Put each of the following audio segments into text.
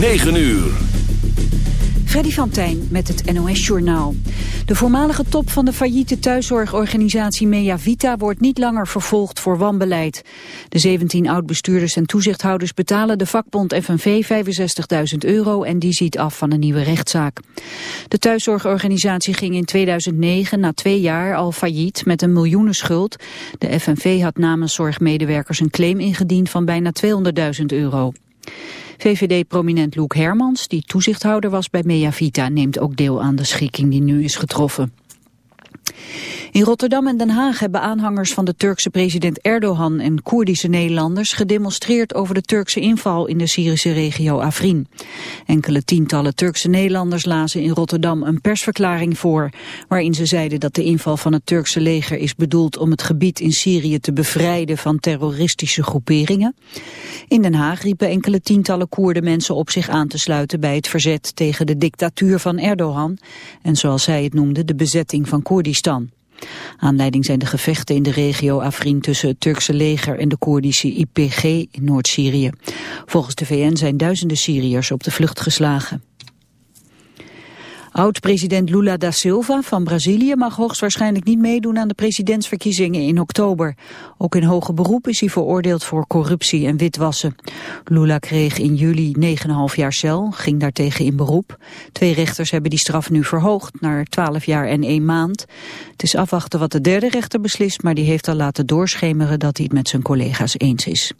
9 uur. Freddy van Tijn met het NOS-journaal. De voormalige top van de failliete thuiszorgorganisatie Mea Vita wordt niet langer vervolgd voor wanbeleid. De 17 oud-bestuurders en toezichthouders betalen de vakbond FNV 65.000 euro en die ziet af van een nieuwe rechtszaak. De thuiszorgorganisatie ging in 2009 na twee jaar al failliet met een miljoenenschuld. De FNV had namens zorgmedewerkers een claim ingediend van bijna 200.000 euro. VVD-prominent Loek Hermans, die toezichthouder was bij Meavita, neemt ook deel aan de schikking die nu is getroffen. In Rotterdam en Den Haag hebben aanhangers van de Turkse president Erdogan en Koerdische Nederlanders gedemonstreerd over de Turkse inval in de Syrische regio Afrin. Enkele tientallen Turkse Nederlanders lazen in Rotterdam een persverklaring voor, waarin ze zeiden dat de inval van het Turkse leger is bedoeld om het gebied in Syrië te bevrijden van terroristische groeperingen. In Den Haag riepen enkele tientallen Koerden mensen op zich aan te sluiten bij het verzet tegen de dictatuur van Erdogan en zoals zij het noemde de bezetting van Koerdistan. Aanleiding zijn de gevechten in de regio Afrin tussen het Turkse leger en de Koerdische IPG in Noord-Syrië. Volgens de VN zijn duizenden Syriërs op de vlucht geslagen. Oud-president Lula da Silva van Brazilië mag hoogstwaarschijnlijk niet meedoen aan de presidentsverkiezingen in oktober. Ook in hoger beroep is hij veroordeeld voor corruptie en witwassen. Lula kreeg in juli 9,5 jaar cel, ging daartegen in beroep. Twee rechters hebben die straf nu verhoogd naar 12 jaar en 1 maand. Het is afwachten wat de derde rechter beslist, maar die heeft al laten doorschemeren dat hij het met zijn collega's eens is.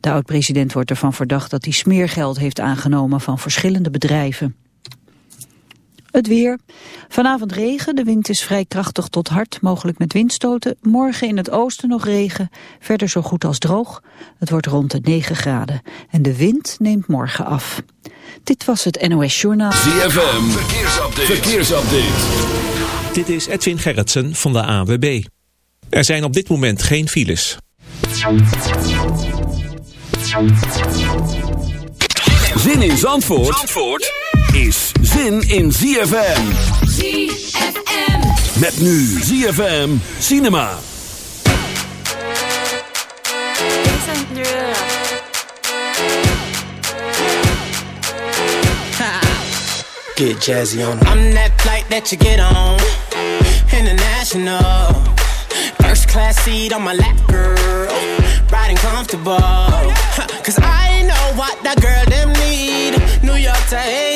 De oud-president wordt ervan verdacht dat hij smeergeld heeft aangenomen van verschillende bedrijven. Het weer. Vanavond regen, de wind is vrij krachtig tot hard, mogelijk met windstoten. Morgen in het oosten nog regen, verder zo goed als droog. Het wordt rond de 9 graden. En de wind neemt morgen af. Dit was het NOS Journaal. ZFM, verkeersupdate. verkeersupdate. Dit is Edwin Gerritsen van de AWB. Er zijn op dit moment geen files. Zin in Zandvoort? Zandvoort? Is zin in ZFM. ZFM. Met nu ZFM Cinema. Get jazzy on. I'm that flight that you get on. International. First class seat on my lap, girl. Riding comfortable. Cause I know what that girl them need. New York to Haiti. I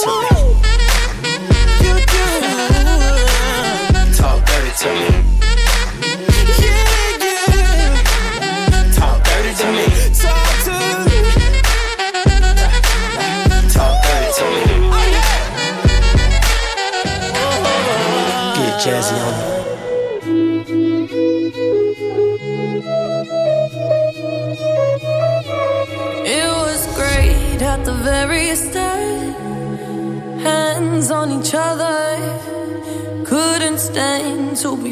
Talk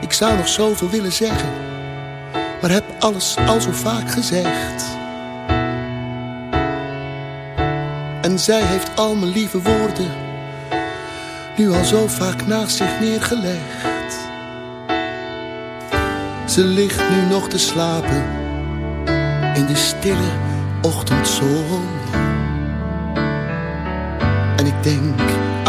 Ik zou nog zoveel willen zeggen, maar heb alles al zo vaak gezegd. En zij heeft al mijn lieve woorden nu al zo vaak naast zich neergelegd. Ze ligt nu nog te slapen in de stille ochtendzon. En ik denk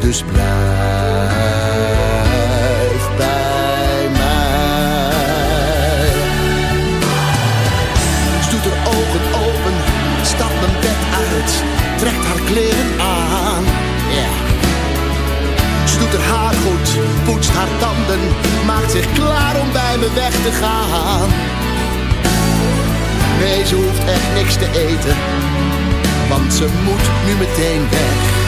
Dus blijf bij mij. Ze doet haar ogen open, stapt mijn bed uit, trekt haar kleren aan. Ze doet haar haar goed, poetst haar tanden, maakt zich klaar om bij me weg te gaan. Nee, ze hoeft echt niks te eten, want ze moet nu meteen weg.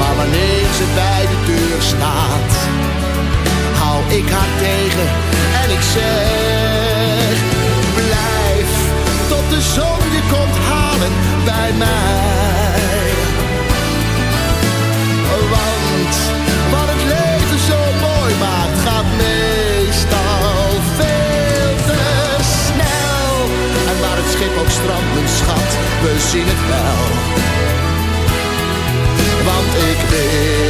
Maar wanneer ze bij de deur staat, hou ik haar tegen en ik zeg: Blijf tot de zon je komt halen bij mij. Want wat het leven zo mooi maakt, gaat meestal veel te snel. En waar het schip ook strandt, mijn schat, we zien het wel want ik weet.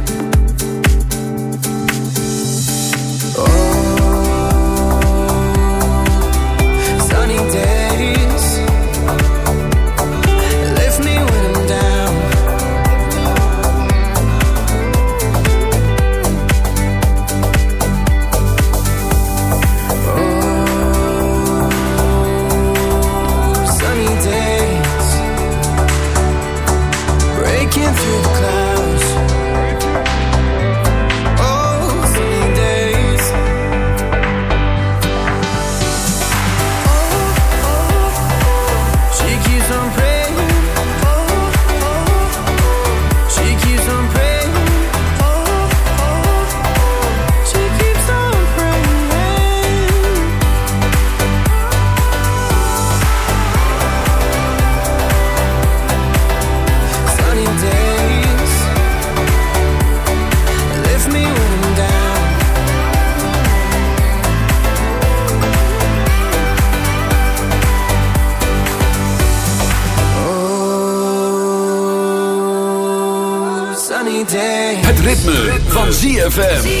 ZFM.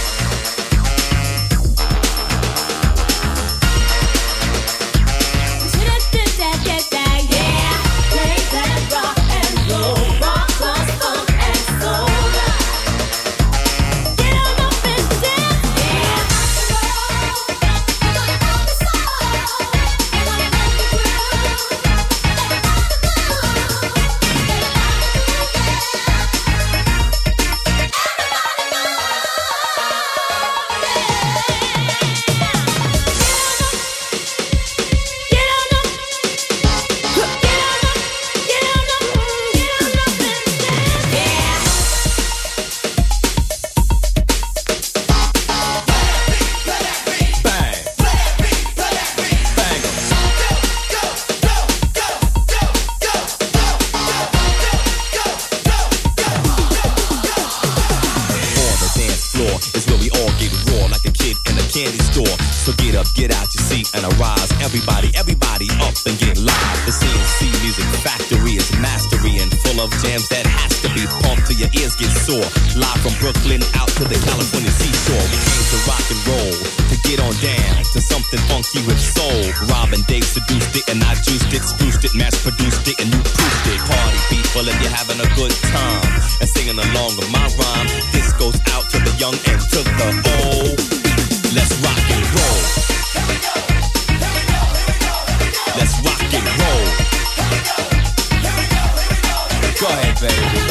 seduced it and I juiced it, spruced it, mass produced it, and you proofed it. Party people, and you're having a good time and singing along with my rhyme. This goes out to the young and to the old. Let's rock and roll. Here we go. Here we go. Here we go. Here we go. Let's rock and roll. Here we go. Here we go. go ahead, baby.